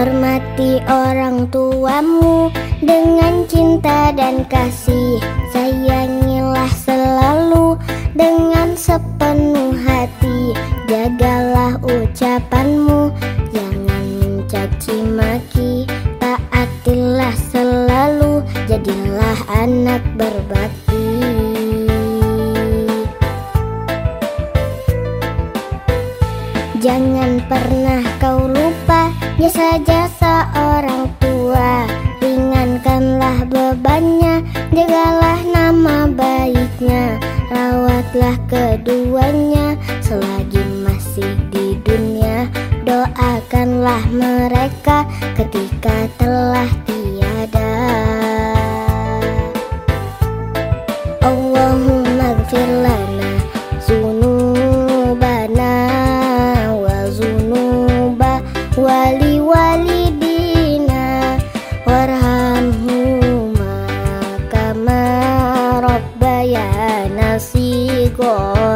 Hormati orang tuamu dengan cinta dan kasih. Sayangilah selalu dengan sepenuh hati. Jagalah ucapanmu jangan mencaci maki. Taatilah selalu jadilah anak berbakti. Jangan pernah kau lupa Ya saja seorang tua Ringankanlah bebannya Jagalah nama baiknya Rawatlah keduanya Selagi masih di dunia Doakanlah mereka Ketika telah tiada. God.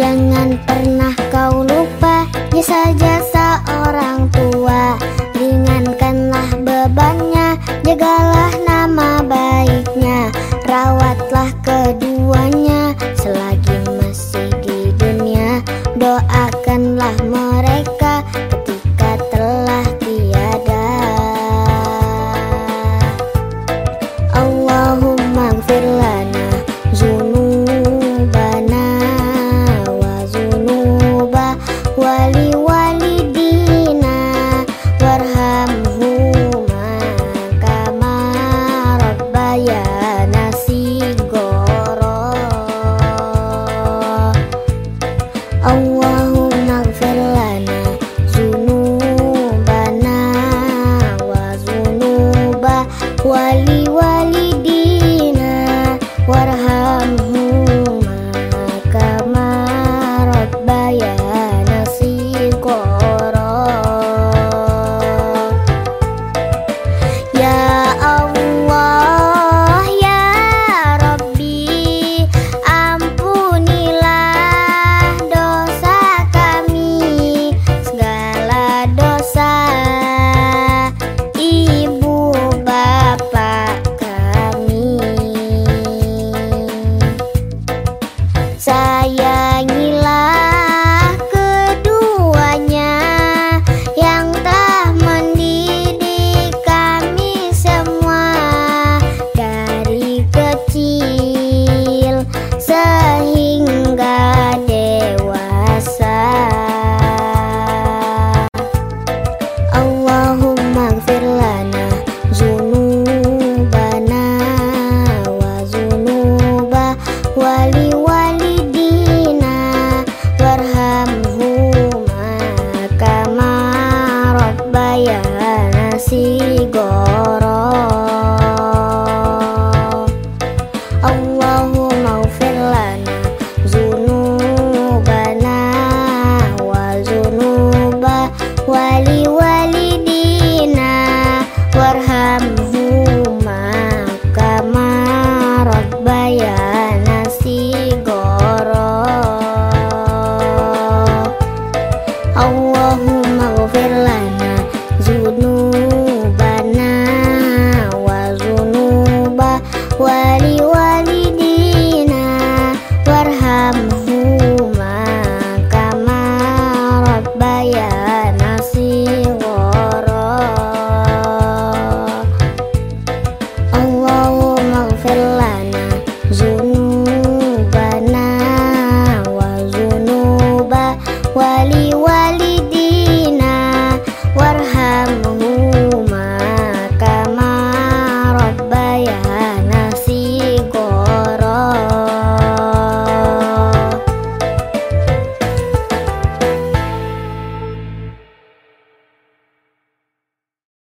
Jangan pernah kau lupa ya jasa-jasa orang tua. Ringankanlah bebannya, jagalah nama baiknya. Rawatlah keduanya selagi masih di dunia Doakanlah mereka.